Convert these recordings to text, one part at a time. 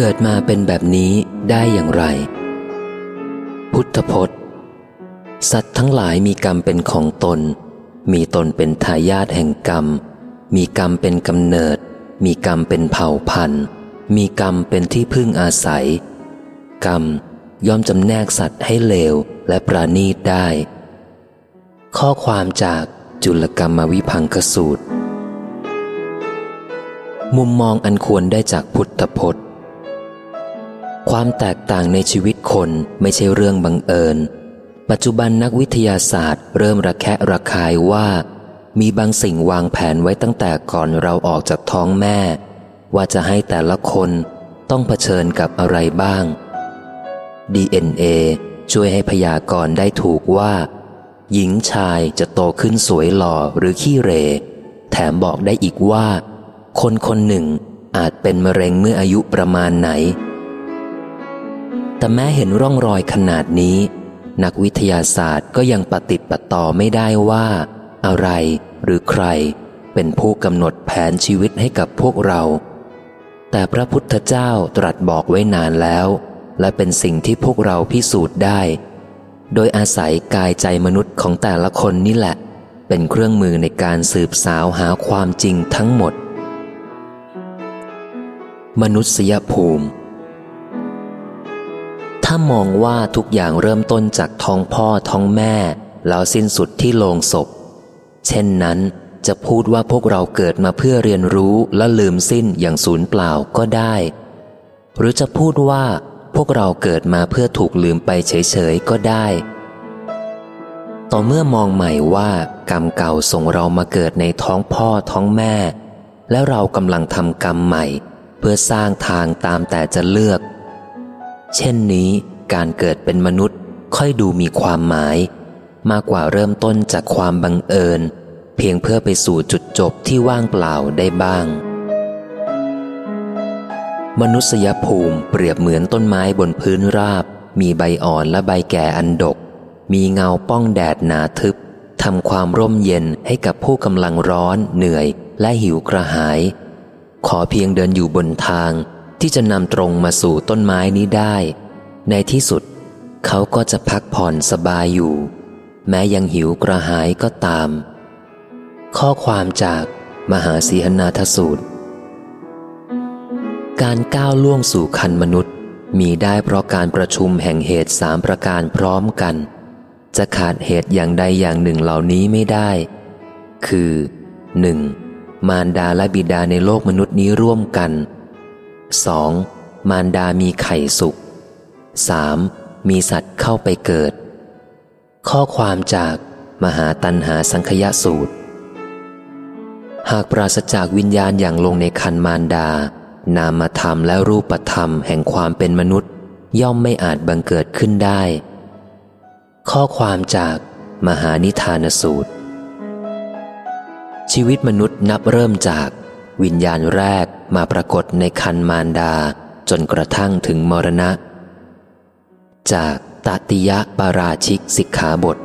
เกิดมาเป็นแบบนี้ได้อย่างไร พุทธพจน์ สัตว์ทั้งหลายมีกรรมเป็นของตน มีตนเป็นทายาทแห่งกรรม มีกรรมเป็นกำเนิด มีกรรมเป็นเผ่าพันธุ์ มีกรรมเป็นที่พึ่งอาศัย กรรมย่อมจำแนกสัตว์ให้เลวและปราณีตได้ ข้อความจากจุลกรรมวิพังคสูตร มุมมองอันควรได้จากพุทธพจน์ ความแตกต่างในชีวิตคนไม่ใช่เรื่องบังเอิญ ปัจจุบันนักวิทยาศาสตร์ เริ่มระแคะระคายว่า มีบางสิ่งวางแผนไว้ตั้งแต่ก่อนเราออกจากท้องแม่ ว่าจะให้แต่ละคนต้องเผชิญกับอะไรบ้าง DNA ช่วยให้พยากรณ์ได้ถูกว่า หญิงชายจะโตขึ้นสวยหล่อหรือขี้เร แถมบอกได้อีกว่า คนคนหนึ่งอาจเป็นมะเร็งเมื่ออายุประมาณไหน แต่แม้เห็นร่องรอยขนาดนี้ นักวิทยาศาสตร์ก็ยังปฏิติดปต่อไม่ได้ว่า อะไรหรือใคร เป็นผู้กำหนดแผนชีวิตให้กับพวกเรา แต่พระพุทธเจ้าตรัสบอกไว้นานแล้ว และเป็นสิ่งที่พวกเราพิสูจน์ได้ โดยอาศัยกายใจมนุษย์ของแต่ละคนนี่แหละ เป็นเครื่องมือในการสืบสาวหาความจริงทั้งหมด มนุษยภูมิ ถ้ามองว่าทุกอย่างเริ่มต้นจากท้องพ่อท้องแม่ แล้วสิ้นสุดที่โลงศพ เช่นนั้นจะพูดว่าพวกเราเกิดมาเพื่อเรียนรู้และลืมสิ้นอย่างสูญเปล่าก็ได้ หรือจะพูดว่าพวกเราเกิดมาเพื่อถูกลืมไปเฉยๆก็ได้ ต่อเมื่อมองใหม่ว่ากรรมเก่าส่งเรามาเกิดในท้องพ่อท้องแม่ และเรากำลังทำกรรมใหม่ เพื่อสร้างทางตามแต่จะเลือก เช่นนี้การเกิดเป็นมนุษย์ค่อยดูมีความหมาย มากกว่าเริ่มต้นจากความบังเอิญ เพียงเพื่อไปสู่จุดจบที่ว่างเปล่าได้บ้าง มนุษยภูมิเปรียบเหมือนต้นไม้บนพื้นราบ มีใบอ่อนและใบแก่อันดก มีเงาป้องแดดหนาทึบทำความร่มเย็นให้กับผู้กำลังร้อนเหนื่อยและหิวกระหาย ขอเพียงเดินอยู่บนทาง ที่จะนำตรงมาสู่ต้นไม้นี้ได้ ในที่สุด เขาก็จะพักผ่อนสบายอยู่ แม้ยังหิวกระหายก็ตาม ข้อความจากมหาสีหนาทสูตร การก้าวล่วงสู่คันมนุษย์ มีได้เพราะการประชุมแห่งเหตุสามประการพร้อมกัน จะขาดเหตุอย่างใดอย่างหนึ่งเหล่านี้ไม่ได้ คือ 1. มารดาและบิดาในโลกมนุษย์นี้ร่วมกัน 2. มารดามีไข่สุก 3. มีสัตว์เข้าไปเกิด ข้อความจากมหาตันหาสังคยสูตร หากปราศจากวิญญาณอย่างลงในคันมารดา นามธรรมและรูปธรรมแห่งความเป็นมนุษย์ ย่อมไม่อาจบังเกิดขึ้นได้ ข้อความจากมหานิทานสูตร ชีวิตมนุษย์นับเริ่มจาก วิญญาณแรกมาปรากฏในคันมารดาจนกระทั่งถึงมรณะ จากตติยะปาราชิกสิกขาบท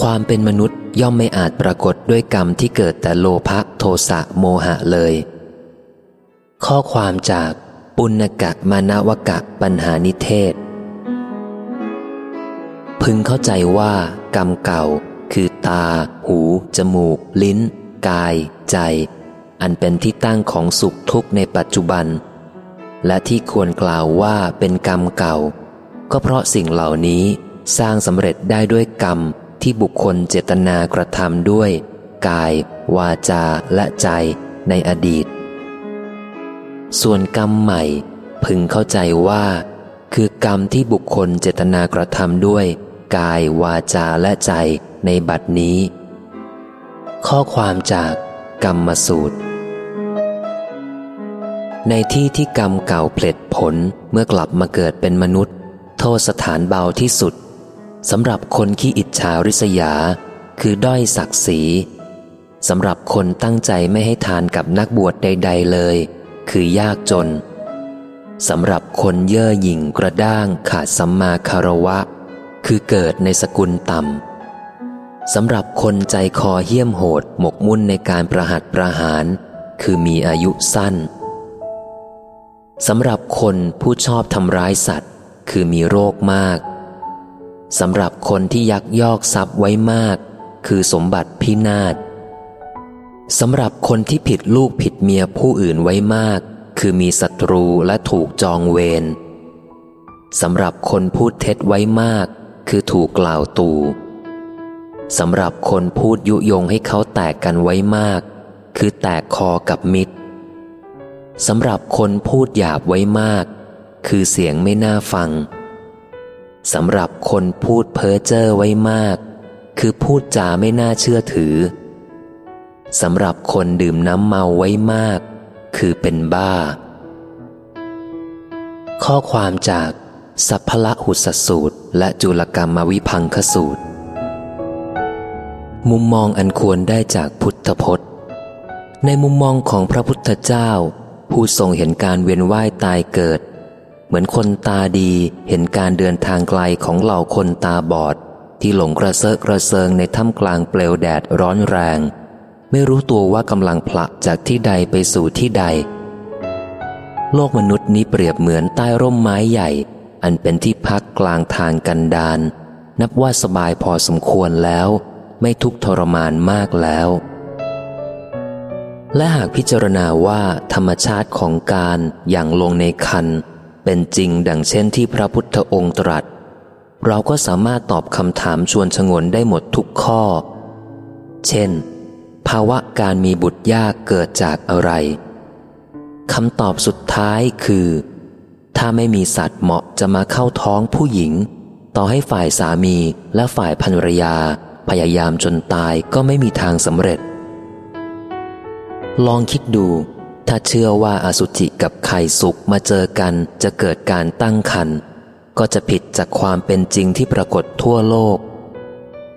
ความเป็นมนุษย์ย่อมไม่อาจปรากฏด้วยกรรมที่เกิดแต่โลภะโทสะโมหะเลย ข้อความจากปุณกะมานวกะปัญหานิเทศ พึงเข้าใจว่ากรรมเก่าคือตา หู จมูก ลิ้น กาย ใจ อันเป็นที่ตั้งของสุขทุกข์ในปัจจุบัน และที่ควรกล่าวว่าเป็นกรรมเก่า ก็เพราะสิ่งเหล่านี้สร้างสำเร็จได้ด้วยกรรมที่บุคคลเจตนากระทำด้วย กาย วาจาและใจในอดีต ส่วนกรรมใหม่ พึงเข้าใจว่า คือกรรมที่บุคคลเจตนากระทำด้วย กาย วาจาและใจในบัดนี้ ข้อความจากกรรมสูตร ในที่ที่กรรมเก่าเพลิดผลเมื่อกลับมาเกิดเป็นมนุษย์ โทษสถานเบาที่สุดสำหรับคนขี้อิจฉาริษยา คือด้อยศักดิ์ศรีสำหรับคนตั้งใจไม่ให้ทานกับนักบวชใด ๆ เลย คือยากจนสำหรับคนเย่อหยิ่งกระด้างขาดสัมมาคารวะ คือเกิดในสกุลต่ำ สำหรับคนใจคอเหี้ยมโหดหมกมุ่นในการประหัตประหาร คือมีอายุสั้น สำหรับคนผู้ชอบทำร้ายสัตว์ คือมีโรคมาก สำหรับคนที่ยักยอกทรัพย์ไว้มาก คือสมบัติพินาศสำหรับคนที่ผิดลูกผิดเมียผู้อื่นไว้มาก คือมีศัตรูและถูกจองเวรสำหรับคนพูดเท็จไว้มาก คือถูกกล่าวตู่ สำหรับคนพูดยุยงให้เขาแตกกันไว้มาก คือแตกคอกับมิตรสำหรับคนพูดหยาบไว้มาก คือเสียงไม่น่าฟังสำหรับคนพูดเพ้อเจ้อไว้มาก คือพูดจาไม่น่าเชื่อถือสำหรับคนดื่มน้ำเมาไว้มาก คือเป็นบ้า ข้อความจากสัพพละหุสสูตร และจุลกรรมวิพังคสูตร มุมมองอันควรได้จากพุทธพจน์ ในมุมมองของพระพุทธเจ้า ผู้ทรงเห็นการเวียนว่ายตายเกิด เหมือนคนตาดีเห็นการเดินทางไกลของเหล่าคนตาบอด ที่หลงกระเซาะกระเซิงในถ้ำกลางเปลวแดดร้อนแรง ไม่รู้ตัวว่ากำลังผลักจากที่ใดไปสู่ที่ใด โลกมนุษย์นี้เปรียบเหมือนใต้ร่มไม้ใหญ่ อันเป็นที่พักกลางทางกันดานนับว่าสบายพอสมควรแล้ว ไม่ทุกทรมานมากแล้ว และหากพิจารณาว่าธรรมชาติของการอย่างลงในคันเป็นจริงดังเช่นที่พระพุทธองค์ตรัส เราก็สามารถตอบคำถามชวนชงนได้หมดทุกข้อ เช่น ภาวะการมีบุตรยากเกิดจากอะไรคำตอบสุดท้ายคือ ถ้าไม่มีสัตว์เหมาะจะมาเข้าท้องผู้หญิง ต่อให้ฝ่ายสามีและฝ่ายภรรยา พยายามจนตายก็ไม่มีทางสำเร็จ ลองคิดดู ถ้าเชื่อว่าอสุจิกับไข่สุกมาเจอกันจะเกิดการตั้งคันก็จะผิดจากความเป็นจริงที่ปรากฏทั่วโลก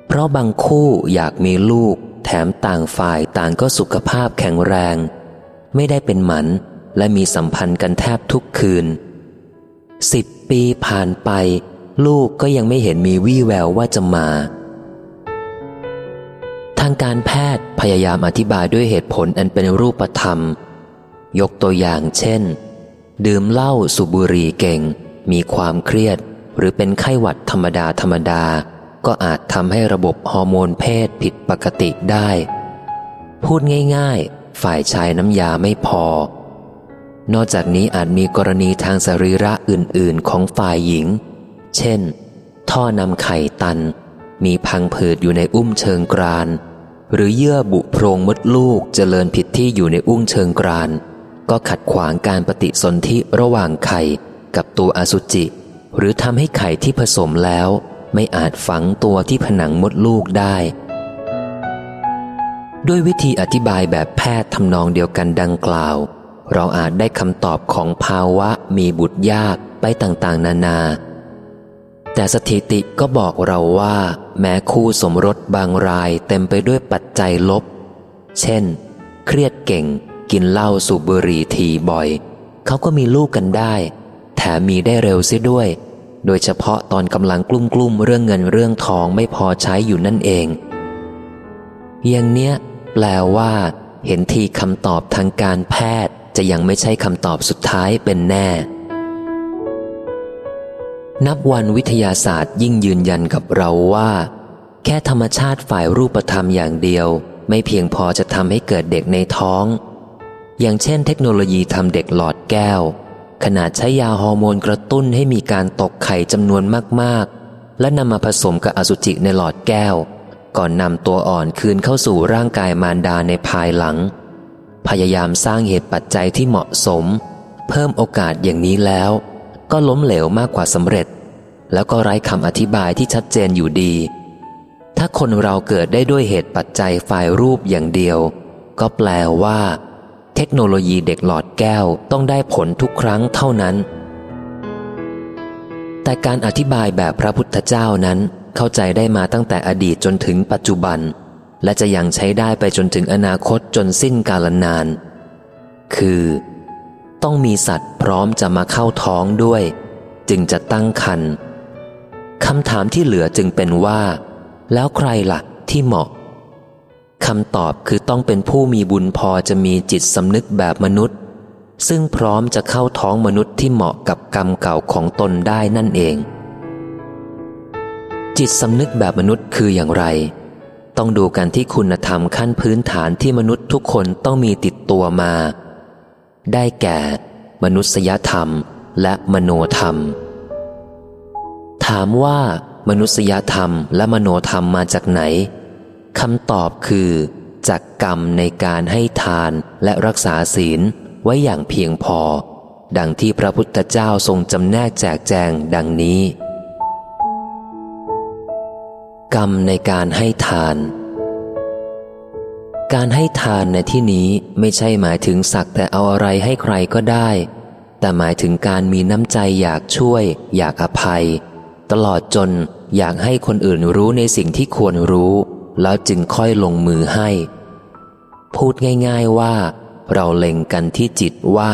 เพราะบางคู่อยากมีลูก แถมต่างฝ่ายต่างก็สุขภาพแข็งแรง ไม่ได้เป็นหมันและมีสัมพันธ์กันแทบทุกคืนสิบปีผ่านไป ลูกก็ยังไม่เห็นมีวี่แววว่าจะมา ทางการแพทย์พยายามอธิบายด้วยเหตุผลอันเป็นรูปธรรม ยกตัวอย่างเช่น ดื่มเหล้าสูบบุหรี่เก่ง มีความเครียด หรือเป็นไข้หวัดธรรมดาธรรมดา ก็อาจทำให้ระบบฮอร์โมนเพศผิดปกติได้ พูดง่าย ๆ ฝ่ายชายน้ำยาไม่พอ นอกจากนี้อาจมีกรณีทางสรีระอื่น ๆ ของฝ่ายหญิง เช่น ท่อนำไข่ตัน มีพังผืดอยู่ในอุ้มเชิงกราน หรือเยื่อบุโพรงมดลูกเจริญผิดที่อยู่ในอุ้งเชิงกราน ก็ขัดขวางการปฏิสนธิระหว่างไข่กับตัวอสุจิ หรือทำให้ไข่ที่ผสมแล้ว ไม่อาจฝังตัวที่ผนังมดลูกได้ ด้วยวิธีอธิบายแบบแพทย์ทำนองเดียวกันดังกล่าว เราอาจได้คำตอบของภาวะมีบุตรยากไปต่างๆ นานา แต่สถิติก็บอกเราว่า แม้คู่สมรสบางรายเต็มไปด้วยปัจจัยลบ เช่น เครียดเก่ง กินเหล้าสูบบุหรี่ทีบ่อย เขาก็มีลูกกันได้ แถมมีได้เร็วเสียด้วย โดยเฉพาะตอนกำลังกลุ้มกลุ้มเรื่องเงินเรื่องทองไม่พอใช้อยู่นั่นเอง อย่างเนี้ย แปลว่า เห็นทีคำตอบทางการแพทย์จะยังไม่ใช่คำตอบสุดท้ายเป็นแน่ นับวันวิทยาศาสตร์ยิ่งยืนยันกับเราว่า แค่ธรรมชาติฝ่ายรูปธรรมอย่างเดียว ไม่เพียงพอจะทำให้เกิดเด็กในท้อง อย่างเช่น เทคโนโลยีทำเด็กหลอดแก้ว ขนาดใช้ยาฮอร์โมนกระตุ้นให้มีการตกไข่จำนวนมากๆ และนำมาผสมกับอสุจิในหลอดแก้ว ก่อนนำตัวอ่อนคืนเข้าสู่ร่างกายมารดาในภายหลัง พยายามสร้างเหตุปัจจัยที่เหมาะสม เพิ่มโอกาสอย่างนี้แล้ว ก็ล้มเหลวมากกว่าสำเร็จ แล้วก็ไร้คำอธิบายที่ชัดเจนอยู่ดี ถ้าคนเราเกิดได้ด้วยเหตุปัจจัยฝ่ายรูปอย่างเดียว ก็แปลว่า เทคโนโลยีเด็กหลอดแก้วต้องได้ผลทุกครั้งเท่านั้น แต่การอธิบายแบบพระพุทธเจ้านั้นเข้าใจได้มาตั้งแต่อดีตจนถึงปัจจุบัน และจะยังใช้ได้ไปจนถึงอนาคตจนสิ้นกาลนาน คือ ต้องมีสัตว์พร้อมจะมาเข้าท้องด้วย จึงจะตั้งคันคำถามที่เหลือจึงเป็นว่า แล้วใครละ่ะที่เหมาะคำตอบคือต้องเป็นผู้มีบุญพอจะมีจิตสำนึกแบบมนุษย์ ซึ่งพร้อมจะเข้าท้องมนุษย์ที่เหมาะกับกรรมเก่าของตนได้นั่นเอง จิตสำนึกแบบมนุษย์คืออย่างไร ต้องดูกันที่คุณธรรมขั้นพื้นฐานที่มนุษย์ทุกคนต้องมีติดตัวมา ได้แก่ มนุษยธรรมและมโนธรรม ถามว่ามนุษยธรรมและมโนธรรมมาจากไหนคำตอบคือ จากกรรมในการให้ทานและรักษาศีลไว้อย่างเพียงพอ ดังที่พระพุทธเจ้าทรงจำแนกแจกแจงดังนี้ กรรมในการให้ทาน การให้ทานในที่นี้ไม่ใช่หมายถึงสักแต่เอาอะไรให้ใครก็ได้ แต่หมายถึงการมีน้ำใจอยากช่วย อยากอภัย ตลอดจนอยากให้คนอื่นรู้ในสิ่งที่ควรรู้ แล้วจึงค่อยลงมือให้ พูดง่ายๆว่า เราเล็งกันที่จิตว่า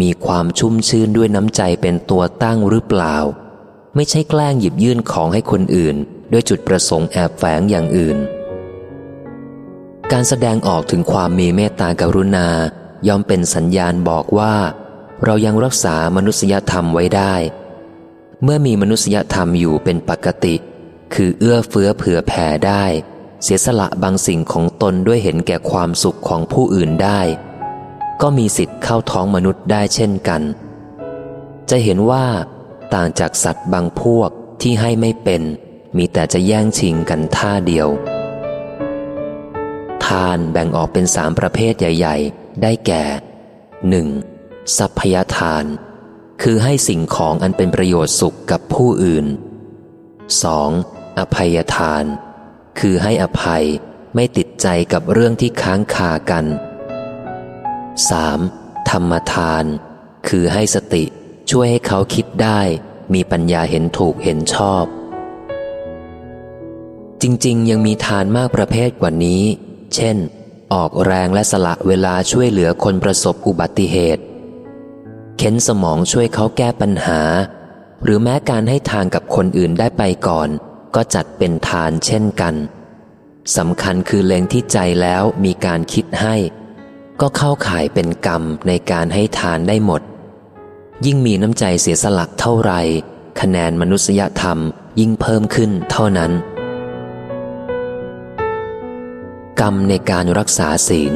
มีความชุ่มชื่นด้วยน้ำใจเป็นตัวตั้งหรือเปล่า ไม่ใช่แกล้งหยิบยื่นของให้คนอื่น ด้วยจุดประสงค์แอบแฝงอย่างอื่น การแสดงออกถึงความมีเมตตากรุณา ย่อมเป็นสัญญาณบอกว่า เรายังรักษามนุษยธรรมไว้ได้ เมื่อมีมนุษยธรรมอยู่เป็นปกติ คือเอื้อเฟื้อเผื่อแผ่ได้ เสียสละบางสิ่งของตนด้วยเห็นแก่ความสุขของผู้อื่นได้ ก็มีสิทธิ์เข้าท้องมนุษย์ได้เช่นกัน จะเห็นว่า ต่างจากสัตว์บางพวกที่ให้ไม่เป็น มีแต่จะแย่งชิงกันท่าเดียว ทานแบ่งออกเป็นสามประเภทใหญ่ ๆ ได้แก่ 1. สัพพยทาน คือให้สิ่งของอันเป็นประโยชน์สุขกับผู้อื่น 2. อภัยทาน คือให้อภัยไม่ติดใจกับเรื่องที่ค้างคากัน 3. ธรรมทาน คือให้สติช่วยให้เขาคิดได้ มีปัญญาเห็นถูกเห็นชอบ จริง ๆ ยังมีทานมากประเภทกว่านี้ เช่น ออกแรงและสละเวลาช่วยเหลือคนประสบอุบัติเหตุ เข็นสมองช่วยเขาแก้ปัญหา หรือแม้การให้ทานกับคนอื่นได้ไปก่อน ก็จัดเป็นทานเช่นกันสำคัญคือเล็งที่ใจแล้วมีการคิดให้ ก็เข้าข่ายเป็นกรรมในการให้ทานได้หมด ยิ่งมีน้ำใจเสียสละเท่าไหร่คะแนนมนุษยธรรมยิ่งเพิ่มขึ้นเท่านั้น กรรมในการรักษาศีล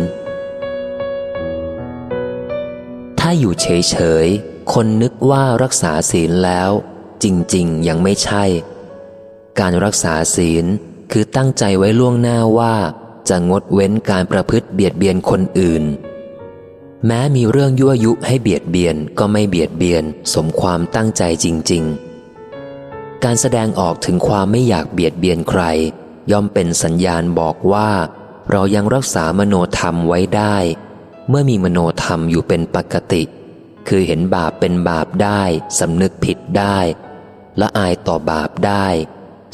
ถ้าอยู่เฉยๆ คนนึกว่ารักษาศีลแล้ว จริงๆ ยังไม่ใช่ การรักษาศีลคือตั้งใจไว้ล่วงหน้าว่าจะงดเว้นการประพฤติเบียดเบียนคนอื่น แม้มีเรื่องยั่วยุให้เบียดเบียนก็ไม่เบียดเบียนสมความตั้งใจจริง ๆ การแสดงออกถึงความไม่อยากเบียดเบียนใคร ย่อมเป็นสัญญาณบอกว่า เรายังรักษามโนธรรมไว้ได้ เมื่อมีมโนธรรมอยู่เป็นปกติ คือเห็นบาปเป็นบาปได้สำนึกผิดได้ละอายต่อบาปได้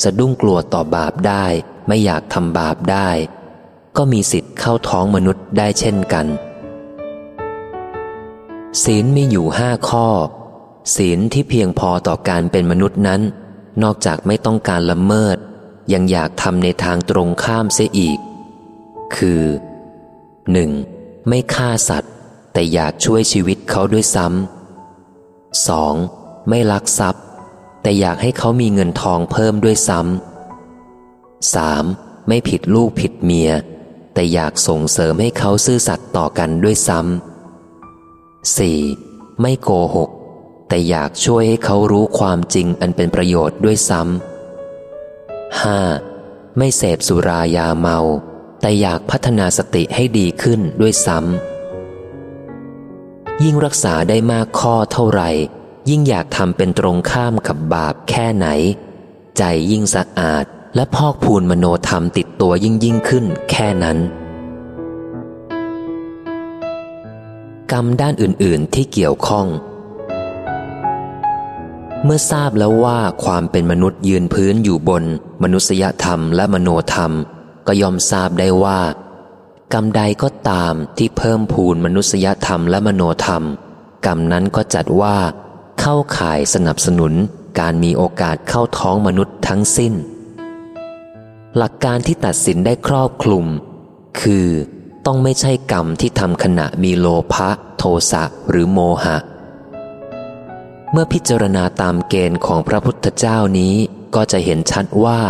สะดุ้งกลัวต่อบาปได้ ไม่อยากทำบาปได้ ก็มีสิทธิ์เข้าท้องมนุษย์ได้เช่นกัน ศีลมีอยู่ห้าข้อ ศีลที่เพียงพอต่อการเป็นมนุษย์นั้น นอกจากไม่ต้องการละเมิด ยังอยากทำในทางตรงข้ามเสียอีก คือ 1. ไม่ฆ่าสัตว์ แต่อยากช่วยชีวิตเขาด้วยซ้ำ 2. ไม่ลักทรัพย์ แต่อยากให้เขามีเงินทองเพิ่มด้วยซ้ำ 3. ไม่ผิดลูกผิดเมีย แต่อยากส่งเสริมให้เขาซื่อสัตย์ต่อกันด้วยซ้ำ 4. ไม่โกหก แต่อยากช่วยให้เขารู้ความจริงอันเป็นประโยชน์ด้วยซ้ำ 5. ไม่เสพสุรายาเมา แต่อยากพัฒนาสติให้ดีขึ้นด้วยซ้ำยิ่งรักษาได้มากข้อเท่าไหร่ ยิ่งอยากทำเป็นตรงข้ามกับบาปแค่ไหน ใจยิ่งสะอาดและพอกพูนมโนธรรมติดตัวยิ่งยิ่งขึ้นแค่นั้น กรรมด้านอื่น ๆ ที่เกี่ยวข้อง เมื่อทราบแล้วว่าความเป็นมนุษย์ยืนพื้นอยู่บน มนุษยธรรมและมโนธรรม ก็ยอมทราบได้ว่า กรรมใดก็ตามที่เพิ่มพูนมนุษยธรรมและมโนธรรม กรรมนั้นก็จัดว่า เข้าข่ายสนับสนุนการมีโอกาสเข้าท้องมนุษย์ทั้งสิ้น หลักการที่ตัดสินได้ครอบคลุม คือต้องไม่ใช่กรรมที่ทำขณะมีโลภะโทสะหรือโมหะ เมื่อพิจารณาตามเกณฑ์ของพระพุทธเจ้านี้ก็จะเห็นชัดว่า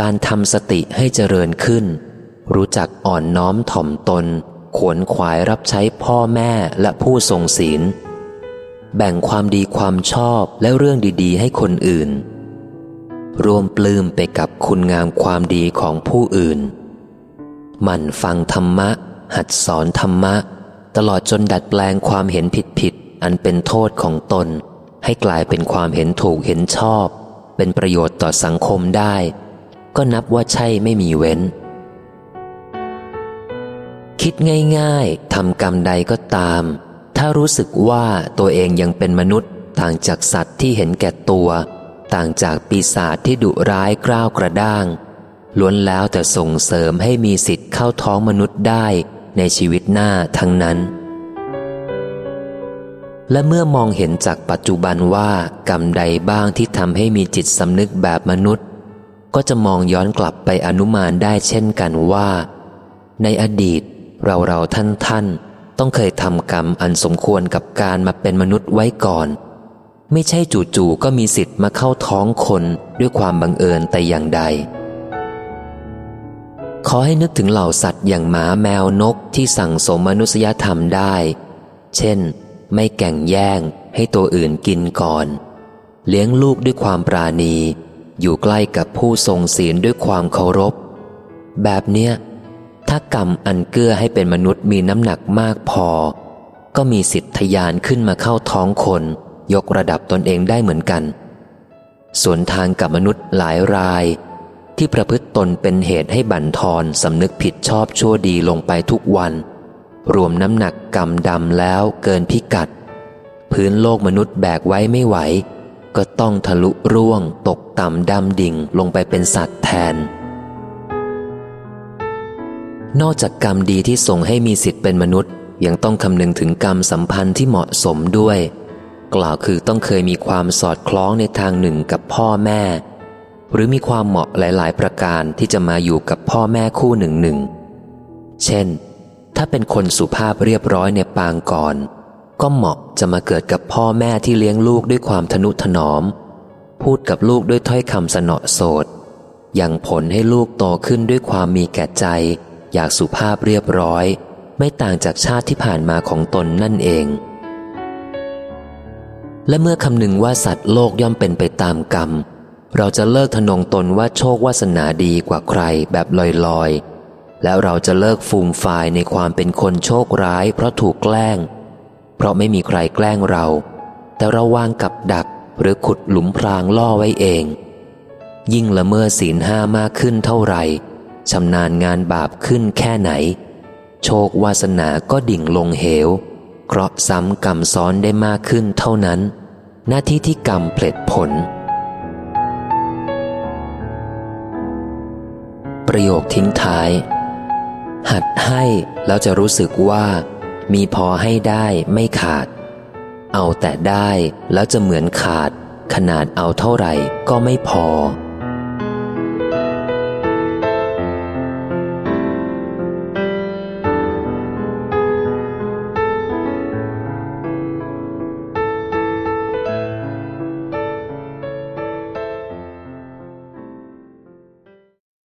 การทำสติให้เจริญขึ้น รู้จักอ่อนน้อมถ่อมตน ขวนขวายรับใช้พ่อแม่และผู้ทรงศีล แบ่งความดีความชอบและเรื่องดีๆ ให้คนอื่น รวมปลื้มไปกับคุณงามความดีของผู้อื่นมันฟังธรรมะ หัดสอนธรรมะ ตลอดจนดัดแปลงความเห็นผิดๆอันเป็นโทษของตน ให้กลายเป็นความเห็นถูกเห็นชอบ เป็นประโยชน์ต่อสังคมได้ ก็นับว่าใช่ไม่มีเว้น คิดง่ายๆทำกรรมใดก็ตาม ถ้ารู้สึกว่าตัวเองยังเป็นมนุษย์ ต่างจากสัตว์ที่เห็นแก่ตัว ต่างจากปีศาจที่ดุร้ายกล้าวกระด้าง ล้วนแล้วแต่ส่งเสริมให้มีสิทธิ์เข้าท้องมนุษย์ได้ในชีวิตหน้าทั้งนั้นและเมื่อมองเห็นจากปัจจุบันว่ากรรมใดบ้างที่ทำให้มีจิตสำนึกแบบมนุษย์ ก็จะมองย้อนกลับไปอนุมานได้เช่นกันว่า ในอดีตเราเราท่านท่านต้องเคยทำกรรมอันสมควรกับการมาเป็นมนุษย์ไว้ก่อน ไม่ใช่จู่ๆก็มีสิทธิ์มาเข้าท้องคนด้วยความบังเอิญแต่อย่างใด ขอให้นึกถึงเหล่าสัตว์อย่างหมาแมวนกที่สั่งสมมนุษยธรรมได้ เช่น ไม่แก่งแย่งให้ตัวอื่นกินก่อน เลี้ยงลูกด้วยความปราณี อยู่ใกล้กับผู้ทรงศีลด้วยความเคารพ แบบเนี้ยถ้ากรรมอันเกื้อให้เป็นมนุษย์มีน้ำหนักมากพอ ก็มีสิทธิทยานขึ้นมาเข้าท้องคน ยกระดับตนเองได้เหมือนกัน ส่วนทางกับมนุษย์หลายราย ที่ประพฤติตนเป็นเหตุให้บั่นทอนสำนึกผิดชอบชั่วดีลงไปทุกวัน รวมน้ำหนักกรรมดำแล้วเกินพิกัด พื้นโลกมนุษย์แบกไว้ไม่ไหว ก็ต้องทะลุร่วงตกต่ำดำดิ่งลงไปเป็นสัตว์แทน นอกจากกรรมดีที่ส่งให้มีสิทธิ์เป็นมนุษย์ ยังต้องคำนึงถึงกรรมสัมพันธ์ที่เหมาะสมด้วย กล่าวคือต้องเคยมีความสอดคล้องในทางหนึ่งกับพ่อแม่ หรือมีความเหมาะหลาย ๆ ประการที่จะมาอยู่กับพ่อแม่คู่หนึ่งหนึ่งเช่น ถ้าเป็นคนสุภาพเรียบร้อยในปางก่อน ก็เหมาะจะมาเกิดกับพ่อแม่ที่เลี้ยงลูกด้วยความทนุถนอม พูดกับลูกด้วยถ้อยคำสนอโสดยังผลให้ลูกโตขึ้นด้วยความมีแก่ใจ อยากสุภาพเรียบร้อย ไม่ต่างจากชาติที่ผ่านมาของตนนั่นเอง และเมื่อคำนึงว่าสัตว์โลกย่อมเป็นไปตามกรรม เราจะเลิกทนงตนว่าโชควาสนาดีกว่าใครแบบลอยๆ แล้วเราจะเลิกฟูมฟายในความเป็นคนโชคร้ายเพราะถูกแกล้ง เพราะไม่มีใครแกล้งเรา แต่เราวางกับดักหรือขุดหลุมพรางล่อไว้เอง ยิ่งละเมิดศีลห้ามากขึ้นเท่าไหร่ชำนาญงานบาปขึ้นแค่ไหน โชควาสนาก็ดิ่งลงเหว เคราะห์ซ้ำกรรมซ้อนได้มากขึ้นเท่านั้น หน้าที่ที่กรรมเพลิดผล ประโยคทิ้งท้าย หัดให้แล้วจะรู้สึกว่า มีพอให้ได้ไม่ขาด เอาแต่ได้แล้วจะเหมือนขาด ขนาดเอาเท่าไหร่ก็ไม่พอ